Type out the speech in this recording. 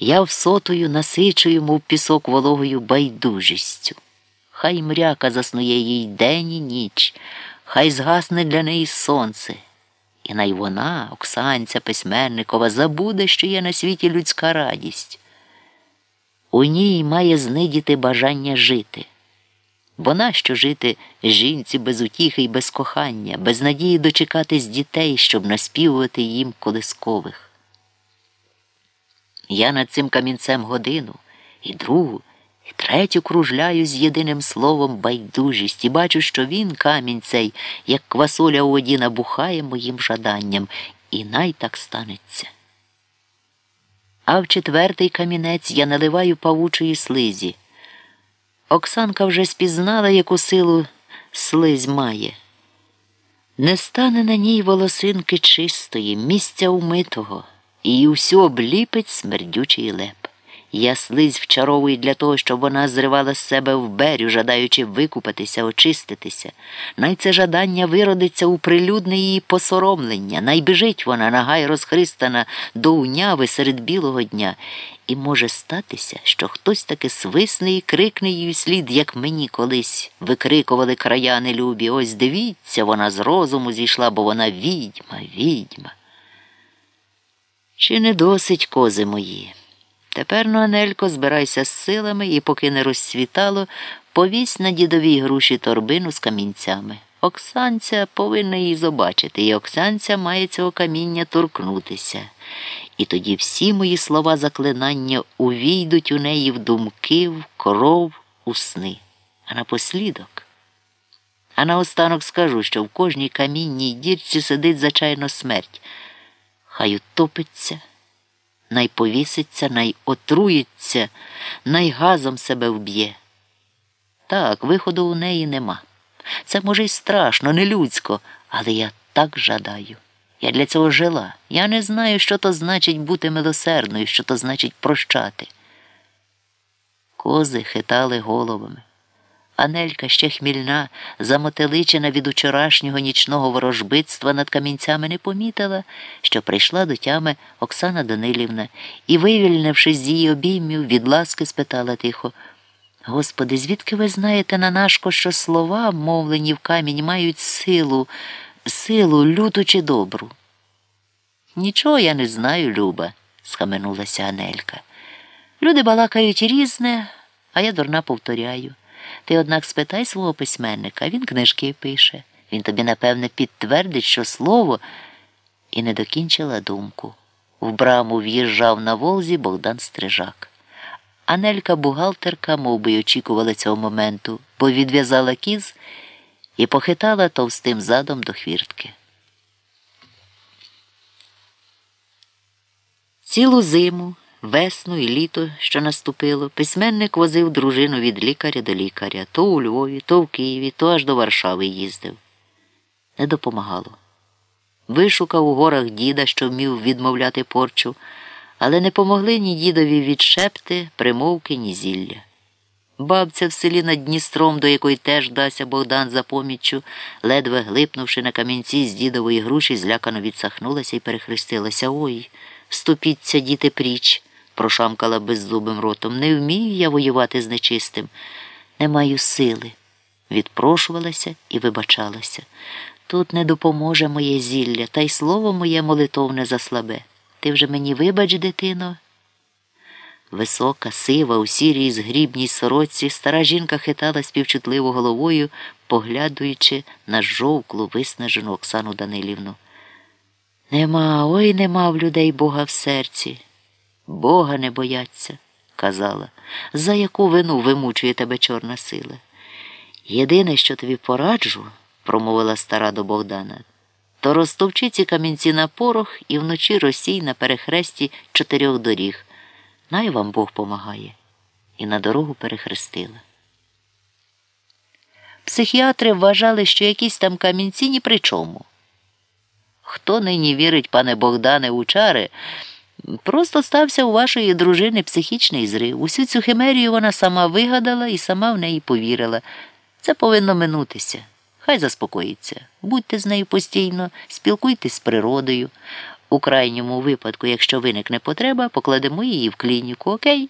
Я всотою насичую, мов пісок вологою байдужістю. Хай мряка заснує їй день і ніч, хай згасне для неї сонце. І най вона, Оксанця письменникова, забуде, що є на світі людська радість. У ній має знидіти бажання жити. Бо нащо жити жінці без утіхи і без кохання, без надії дочекатись дітей, щоб наспівувати їм колискових. Я над цим камінцем годину і другу, і третю кружляю з єдиним словом байдужість і бачу, що він, камінь цей, як квасоля у воді, набухає моїм жаданням, і най так станеться. А в четвертий камінець я наливаю павучої слизі. Оксанка вже спізнала, яку силу слизь має. Не стане на ній волосинки чистої, місця умитого, і усю обліпить смердючий леп. Я слизь вчаровую для того, щоб вона зривала з себе в берю, жадаючи викупатися, очиститися. Най це жадання виродиться у прилюдне її посоромлення, най біжить вона, нагай розхристана до уняви серед білого дня. І може статися, що хтось таки свисне і крикне її слід, як мені колись викрикували краяни любі. Ось дивіться, вона з розуму зійшла, бо вона відьма, відьма. Чи не досить кози мої? Тепер, ну, Анелько, збирайся з силами і, поки не розсвітало, повісь на дідовій груші торбину з камінцями. Оксанця повинна її побачити, і Оксанця має цього каміння торкнутися. І тоді всі мої слова заклинання увійдуть у неї в думки, в кров, у сни. А напослідок. А наостанок скажу, що в кожній камінній дірці сидить зачайно смерть. Хай утопиться найповіситься, найотрується, найгазом себе вб'є. Так, виходу у неї нема. Це, може, й страшно, не людсько, але я так жадаю. Я для цього жила. Я не знаю, що то значить бути милосердною, що то значить прощати. Кози хитали головами. Анелька ще хмільна, замотеличена від учорашнього нічного ворожбитства над камінцями, не помітила, що прийшла до тями Оксана Данилівна і, вивільнившись з її обіймів, від ласки спитала тихо Господи, звідки ви знаєте на нашко, що слова, мовлені в камінь, мають силу, силу, люту чи добру? Нічого я не знаю, Люба, схаменулася Анелька. Люди балакають різне, а я дурна повторяю. Ти, однак, спитай свого письменника, він книжки пише. Він тобі, напевне, підтвердить, що слово, і не докінчила думку. В браму в'їжджав на Волзі Богдан Стрижак. Анелька бухгалтерка мов би, очікувала цього моменту, бо відв'язала кіз і похитала товстим задом до хвіртки. Цілу зиму. Весну і літо, що наступило, письменник возив дружину від лікаря до лікаря то у Львові, то в Києві, то аж до Варшави їздив. Не допомагало. Вишукав у горах діда, що вмів відмовляти порчу, але не помогли ні дідові відшепти, примовки, ні зілля. Бабця в селі над Дністром, до якої теж дася Богдан за поміччю, ледве глипнувши на камінці з дідової груші, злякано відсахнулася і перехрестилася. Ой, ступіться, діти, пріч прошамкала беззубим ротом. Не вмію я воювати з нечистим, не маю сили. Відпрошувалася і вибачалася. Тут не допоможе моє зілля, та й слово моє молитовне заслабе. Ти вже мені вибач, дитино. Висока, сива, у сірій згрібній сорочці, стара жінка хитала співчутливо головою, поглядуючи на жовклу, виснажену Оксану Данилівну. Нема, ой нема в людей Бога в серці. Бога не бояться, казала, за яку вину вимучує тебе чорна сила. Єдине, що тобі пораджу, промовила стара до Богдана, то розтовчи ці камінці на порох і вночі росій на перехресті чотирьох доріг. Най вам Бог помагає. І на дорогу перехрестила. Психіатри вважали, що якісь там камінці ні при чому. Хто нині вірить, пане Богдане, у чари, Просто стався у вашої дружини психічний зрив. Усю цю химерію вона сама вигадала і сама в неї повірила. Це повинно минутися. Хай заспокоїться. Будьте з нею постійно, спілкуйтесь з природою. У крайньому випадку, якщо виникне потреба, покладемо її в клініку, окей?